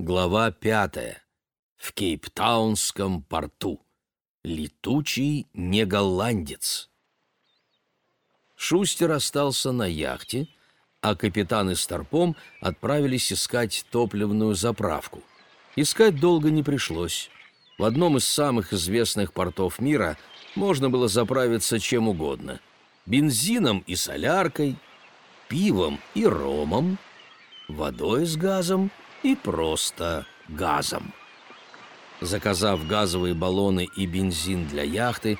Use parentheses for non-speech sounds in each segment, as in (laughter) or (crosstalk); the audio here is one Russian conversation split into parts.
Глава пятая. В Кейптаунском порту. Летучий не голландец. Шустер остался на яхте, а капитан и Старпом отправились искать топливную заправку. Искать долго не пришлось. В одном из самых известных портов мира можно было заправиться чем угодно. Бензином и соляркой, пивом и ромом, водой с газом – и просто газом. Заказав газовые баллоны и бензин для яхты,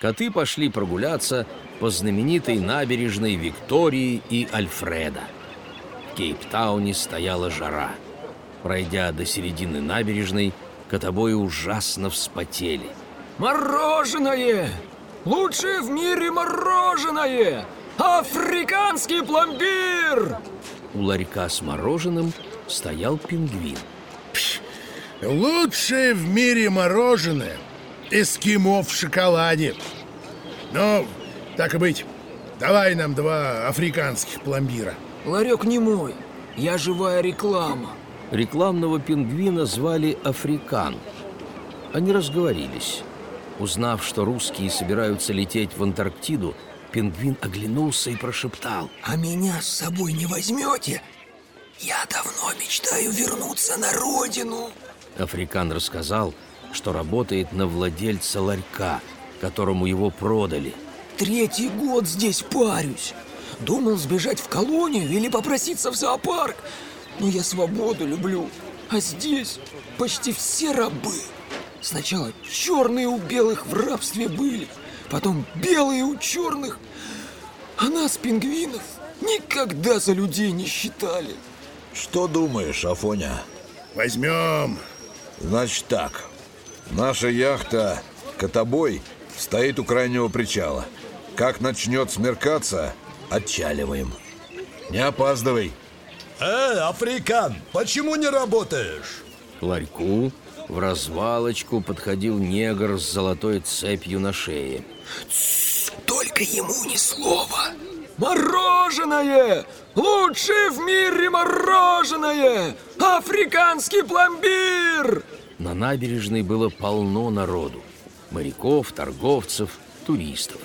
коты пошли прогуляться по знаменитой набережной Виктории и Альфреда. В Кейптауне стояла жара. Пройдя до середины набережной, котобои ужасно вспотели. «Мороженое! Лучшее в мире мороженое! Африканский пломбир!» У ларька с мороженым – стоял пингвин. Пш, лучшее в мире мороженое эскимо в шоколаде. Ну, так и быть, давай нам два африканских пломбира. Ларек не мой, я живая реклама. Рекламного пингвина звали Африкан. Они разговорились. Узнав, что русские собираются лететь в Антарктиду, пингвин оглянулся и прошептал. «А меня с собой не возьмете? Я давно мечтаю вернуться на родину. Африкан рассказал, что работает на владельца ларька, которому его продали. Третий год здесь парюсь. Думал сбежать в колонию или попроситься в зоопарк. Но я свободу люблю. А здесь почти все рабы. Сначала черные у белых в рабстве были, потом белые у черных. А нас, пингвинов, никогда за людей не считали. Что думаешь, Афоня? Возьмем. Значит так. Наша яхта «Котобой» стоит у крайнего причала. Как начнет смеркаться, отчаливаем. Не опаздывай. Э, африкан, почему не работаешь? К ларьку в развалочку подходил негр с золотой цепью на шее. Только ему ни слова. Мороженое! Лучшее в мире мороженое! Африканский пломбир! На набережной было полно народу. Моряков, торговцев, туристов.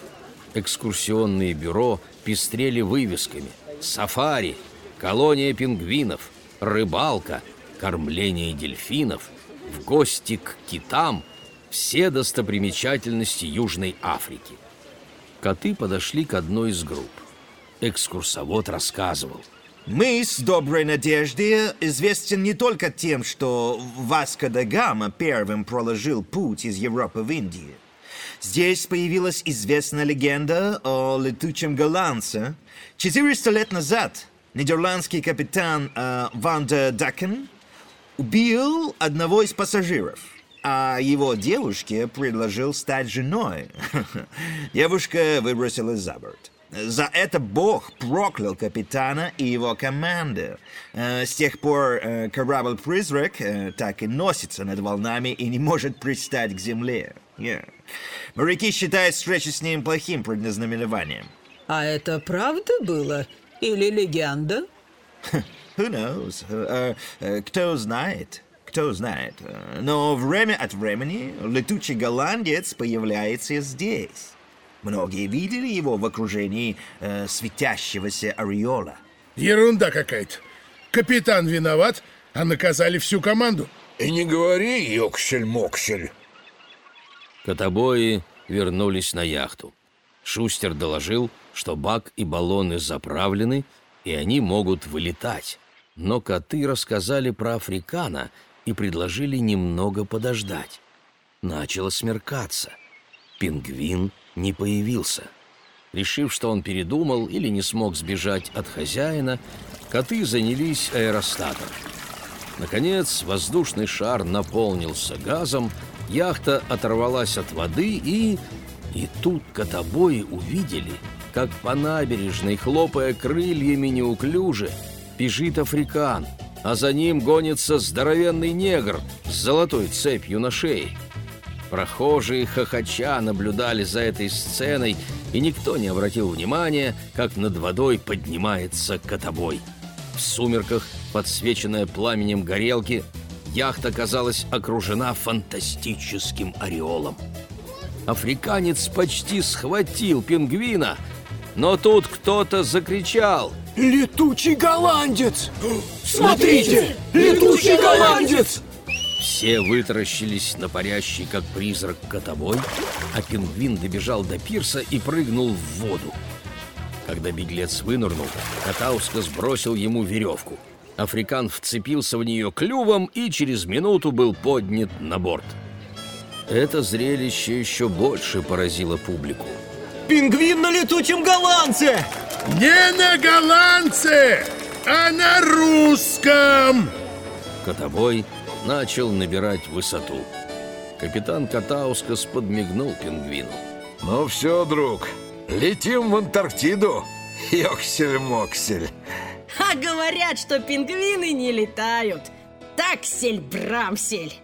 Экскурсионные бюро пестрели вывесками. Сафари, колония пингвинов, рыбалка, кормление дельфинов, в гости к китам – все достопримечательности Южной Африки. Коты подошли к одной из групп экскурсовод рассказывал. Мыс Доброй Надежды известен не только тем, что Васко да Гама первым проложил путь из Европы в Индию. Здесь появилась известная легенда о летучем голландце. 400 лет назад нидерландский капитан э, Ван де Дакен убил одного из пассажиров, а его девушке предложил стать женой. (laughs) Девушка выбросилась за борт. За это Бог проклял капитана и его команду. Э, с тех пор э, корабль-призрак э, так и носится над волнами и не может пристать к земле. Yeah. Моряки считают встречу с ним плохим предназнаменованием. А это правда было? Или легенда? Who knows? Кто знает? Кто знает? Но время от времени летучий голландец появляется здесь. Многие видели его в окружении э, светящегося ореола. Ерунда какая-то. Капитан виноват, а наказали всю команду. И не говори, Йоксель-Моксель. Котобои вернулись на яхту. Шустер доложил, что бак и баллоны заправлены, и они могут вылетать. Но коты рассказали про Африкана и предложили немного подождать. Начало смеркаться. Пингвин не появился. Решив, что он передумал или не смог сбежать от хозяина, коты занялись аэростатом. Наконец, воздушный шар наполнился газом, яхта оторвалась от воды и... И тут котобои увидели, как по набережной, хлопая крыльями неуклюже, бежит африкан, а за ним гонится здоровенный негр с золотой цепью на шее. Прохожие хохоча наблюдали за этой сценой, и никто не обратил внимания, как над водой поднимается котобой. В сумерках, подсвеченная пламенем горелки, яхта казалась окружена фантастическим ореолом. Африканец почти схватил пингвина, но тут кто-то закричал Летучий голландец! Смотрите! Летучий голландец! Все вытаращились на парящий, как призрак, котобой, а пингвин добежал до пирса и прыгнул в воду. Когда беглец вынырнул, Катаускас сбросил ему веревку. Африкан вцепился в нее клювом и через минуту был поднят на борт. Это зрелище еще больше поразило публику. Пингвин на летучем голландце! Не на голландце, а на русском! Котобой начал набирать высоту. Капитан Катаускас подмигнул пингвину. Ну все, друг, летим в Антарктиду. Йоксель-моксель. А говорят, что пингвины не летают. Таксель-брамсель.